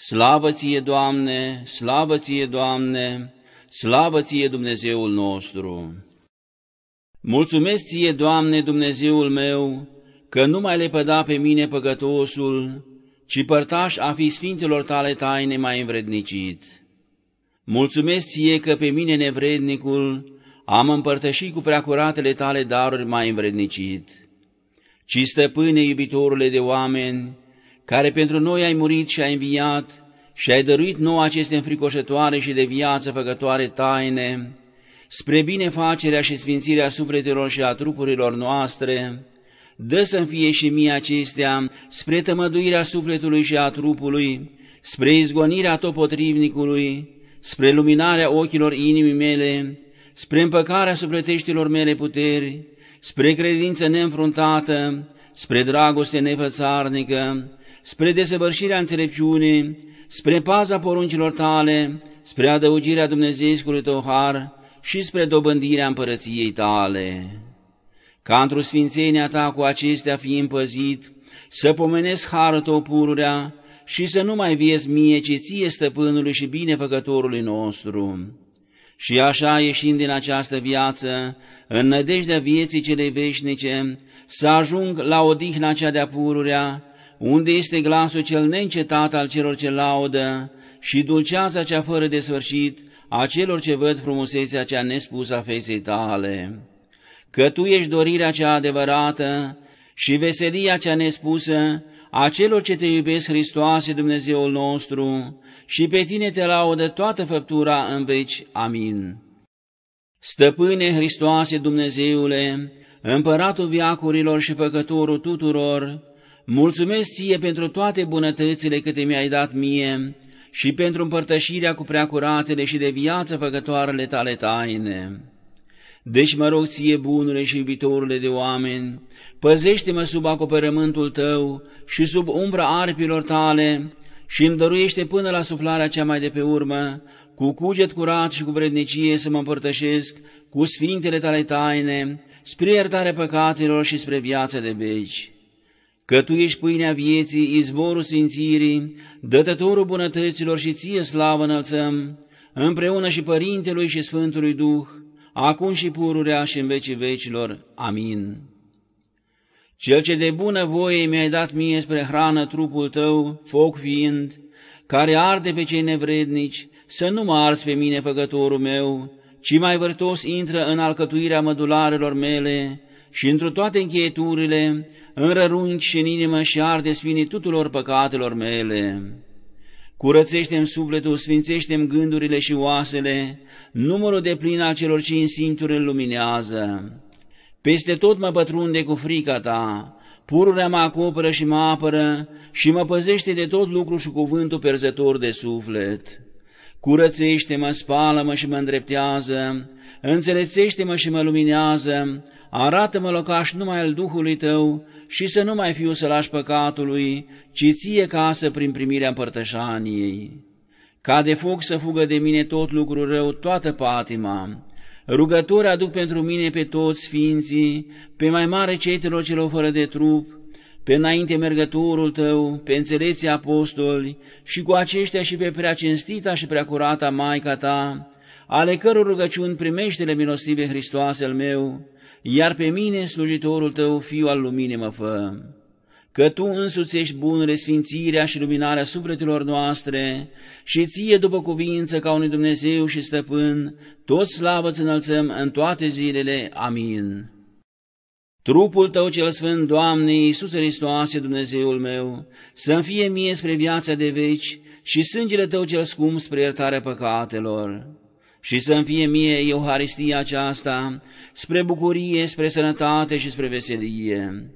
Slavă ție, Doamne, slavă ție, Doamne, slavă ție, Dumnezeul nostru! Mulțumesc ție, Doamne, Dumnezeul meu, că nu mai lepăda pe mine păgătosul, ci părtaș a fi sfintelor tale taine mai învrednicit. Mulțumesc ție că pe mine nevrednicul am împărtășit cu preacuratele tale daruri mai învrednicit. Ci stăpâne, iubitorule de oameni, care pentru noi ai murit și ai înviat și ai dăruit nouă aceste înfricoșătoare și de viață făcătoare taine, spre binefacerea și sfințirea sufletelor și a trupurilor noastre, dă să-mi fie și mie acestea spre tămăduirea sufletului și a trupului, spre izgonirea topotrivnicului, spre luminarea ochilor inimii mele, spre împăcarea sufleteștilor mele puteri, spre credință neînfruntată, spre dragoste nefățarnică, spre desăvârșirea înțelepciunii, spre paza poruncilor tale, spre adăugirea Dumnezeiscului tău har și spre dobândirea împărăției tale. Ca într-o sfințenia ta cu acestea fi împăzit, să pomenesc harul tău pururea și să nu mai viezi mie, ci ție stăpânului și binefăcătorului nostru. Și așa, ieșind din această viață, în nădejdea vieții cele veșnice, să ajung la odihna cea de-a pururea, unde este glasul cel neîncetat al celor ce laudă și dulceața cea fără de sfârșit a celor ce văd frumusețea cea nespusă a feței tale. Că Tu ești dorirea cea adevărată și veselia cea nespusă a celor ce te iubesc, Hristoase, Dumnezeul nostru, și pe Tine te laudă toată făptura în veci. Amin. Stăpâne Hristoase, Dumnezeule, Împăratul viacurilor și Făcătorul tuturor, Mulțumesc ție pentru toate bunătățile câte mi-ai dat mie și pentru împărtășirea cu preacuratele și de viață făcătoarele tale taine. Deci mă rog ție, bunule și iubitorule de oameni, păzește-mă sub acoperământul tău și sub umbra arpilor tale și îmi dăruiește până la suflarea cea mai de pe urmă, cu cuget curat și cu vrednicie să mă împărtășesc cu sfintele tale taine, spre iertarea păcatelor și spre viața de veci că Tu ești pâinea vieții, izvorul sfințirii, dătătorul bunătăților și Ție slavă înălțăm, împreună și Părintelui și Sfântului Duh, acum și pururea și în vecii vecilor. Amin. Cel ce de bună voie mi-ai dat mie spre hrană trupul Tău, foc fiind, care arde pe cei nevrednici, să nu mă arzi pe mine, făcătorul meu, ci mai vârtos intră în alcătuirea mădularelor mele și într toate încheieturile, înrărunchi și în inimă și arde spinii tuturor păcatelor mele. Curățește-mi sufletul, sfințește-mi gândurile și oasele, numărul de plin al celor cinci simțuri îl luminează. Peste tot mă pătrunde cu frica ta, pururea mă acoperă și mă apără și mă păzește de tot lucru și cuvântul perzător de suflet. Curățește-mă, spală-mă și mă îndreptează, înțelepțește-mă și mă luminează, arată-mă locaș numai al Duhului tău și să nu mai fiu să lași păcatului, ci ție casă prin primirea împărtășaniei. Ca de foc să fugă de mine tot lucru rău, toată patima. Rugători aduc pentru mine pe toți sfinții, pe mai mare cetelor celor fără de trup, pe înainte mergătorul tău, pe înțelepții apostoli și cu aceștia și pe prea cinstita și prea curata Maica ta, ale căror rugăciuni primește-le milostive Hristoase al meu, iar pe mine, slujitorul tău, fiu al luminii, mă fă. Că tu însuți ești bunule sfințirea și luminarea sufletelor noastre și ție, după cuvință, ca unui Dumnezeu și stăpân, tot slavă ți înălțăm în toate zilele. Amin. Trupul Tău cel Sfânt, Doamne, Iisus Hristoase, Dumnezeul meu, să-mi fie mie spre viața de veci și sângele Tău cel scump spre iertarea păcatelor și să-mi fie mie Euharistia aceasta spre bucurie, spre sănătate și spre veselie.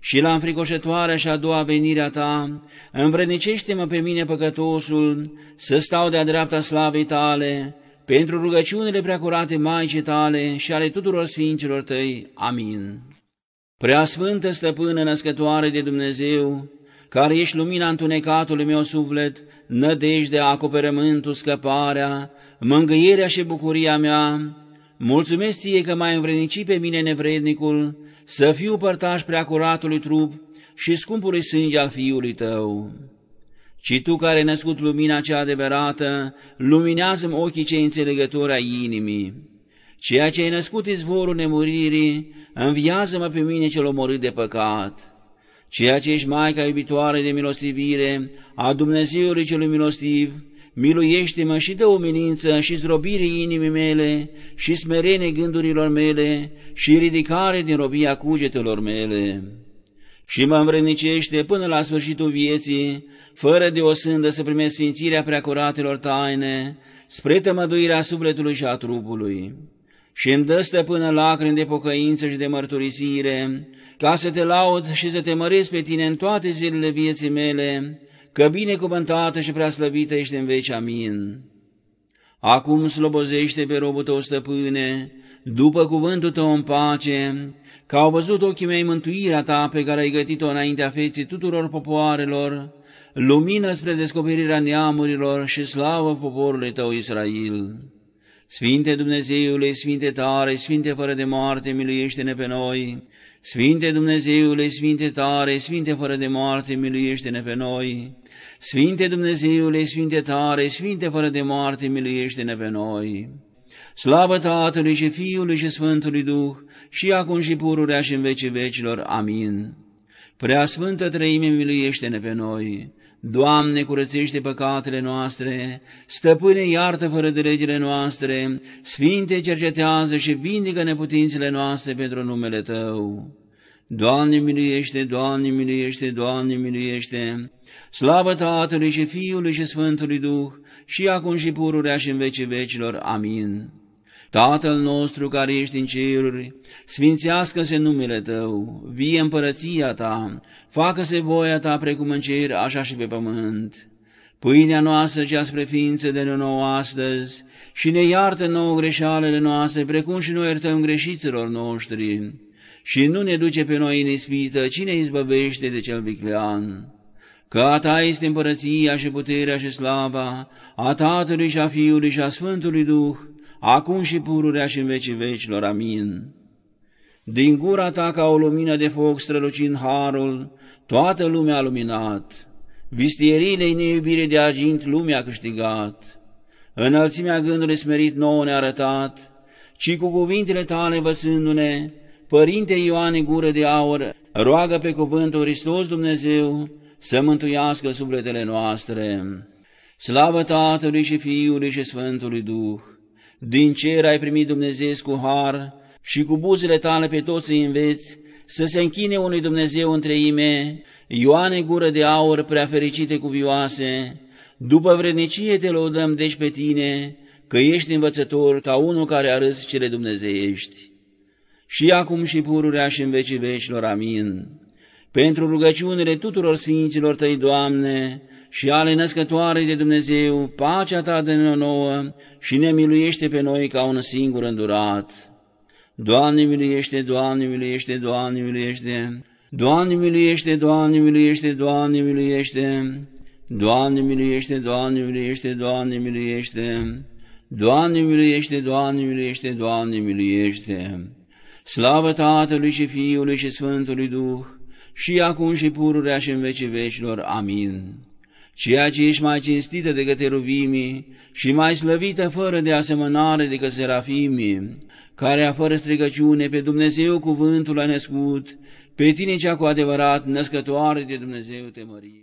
Și la înfricoșătoarea și a doua venirea ta, învrednicește-mă pe mine păcătosul să stau de-a dreapta slavei tale, pentru rugăciunile preacurate Maicii tale și ale tuturor sfinților tăi. Amin. Prea Sfântă Stăpână Născătoare de Dumnezeu, care ești lumina întunecatului meu suflet, nădejdea, acoperământul, scăparea, mângâierea și bucuria mea, mulțumesc ție că m-ai învrednicit pe mine nevrednicul, să fiu părtaș preacuratului trup și scumpului sânge al Fiului tău. ci Tu care ai născut lumina cea adevărată, luminează-mi ochii cei înțelegători ai inimii. Ceea ce ai născut izvorul nemuririi, înviază-mă pe mine cel omorât de păcat. Ceea ce ești Maica iubitoare de milostivire, a Dumnezeului celui milostiv, miluiește-mă și dă umilință și zdrobire inimii mele și smerene gândurilor mele și ridicare din robia cugetelor mele. Și mă învrednicește până la sfârșitul vieții, fără de o sândă să primesc sfințirea preacuratelor taine, spre tămăduirea sufletului și a trupului. Și îmi dă stăpână lacrimi de pocăință și de mărturisire, ca să te laud și să te măresc pe tine în toate zilele vieții mele, că binecuvântată și prea slăvită ești în veci, amin. Acum slobozește pe robul tău, stăpâne, după cuvântul tău în pace, că au văzut ochii mei mântuirea ta pe care ai gătit-o înaintea feții tuturor popoarelor, lumină spre descoperirea neamurilor și slavă poporului tău Israel. Sfinte Dumnezeule, Sfinte tare, Sfinte fără de moarte, miluiește-ne pe noi! Sfinte Dumnezeule, Sfinte tare, Sfinte fără de moarte, miluiește-ne pe noi! Sfinte Dumnezeule, Sfinte tare, Sfinte fără de moarte, miluiește-ne pe noi! Slavă Tatălui și Fiului și Sfântului Duh, și acum și pururea și în vecii vecilor. Amin. Prea Sfântă Trăime, miluiește-ne pe noi! Doamne, curățește păcatele noastre, stăpâne, iartă fără de legile noastre, Sfinte, cercetează și vindică neputințele noastre pentru numele Tău. Doamne, miluiește, Doamne, miluiește, Doamne, miluiește! Slavă Tatălui și Fiului și Sfântului Duh, și acum și pururea și în vecii vecilor. Amin. Tatăl nostru care ești în ceruri, sfințească-se numele Tău, vie împărăția Ta, facă-se voia Ta precum în cer, așa și pe pământ. Pâinea noastră cea spre ființă de nouă astăzi și ne iartă nouă greșalele noastre, precum și noi iertăm greșiților noștri. Și nu ne duce pe noi în ispită, cine izbăvește de cel viclean. Că a Ta este împărăția și puterea și slava, a Tatălui și a Fiului și a Sfântului Duh, acum și pururea și în vecii vecilor. Amin. Din gura ta ca o lumină de foc strălucind harul, toată lumea a luminat. Vistierile neiubire de argint lumea a câștigat. Înălțimea gândului smerit nouă ne-a arătat, ci cu cuvintele tale văsându-ne, Părinte Ioane Gură de Aur, roagă pe cuvântul Hristos Dumnezeu să mântuiască sufletele noastre. Slavă Tatălui și Fiului și Sfântului Duh! Din cer ai primit Dumnezeu cu har și cu buzele tale pe toți îi înveți să se închine unui Dumnezeu între ime, Ioane gură de aur prea fericite cuvioase, după vrednicie te lăudăm deci pe tine, că ești învățător ca unul care arăți cele dumnezeiești. Și acum și pururea și în vecii vecilor, amin. Pentru rugăciunile tuturor sfinților tăi, Doamne, și ale născătoarei de Dumnezeu, pacea ta de nouă și ne miluiește pe noi ca un singur îndurat. Doamne miluiește, Doamne miluiește, Doamne miluiește, Doamne miluiește, Doamne miluiește, Doamne miluiește, Doamne miluiește, Doamne miluiește, Doamne miluiește, Doamne miluiește, Doamne miluiește, Doamne miluiește. Slavă Tatălui și Fiului și Sfântului Duh, și acum și pururea și în vecii vecilor. Amin ceea ce ești mai cinstită decât eruvimii și mai slăvită fără de asemănare decât serafimii, care a fără strigăciune pe Dumnezeu cuvântul a născut, pe tine cea cu adevărat născătoare de Dumnezeu te mărie.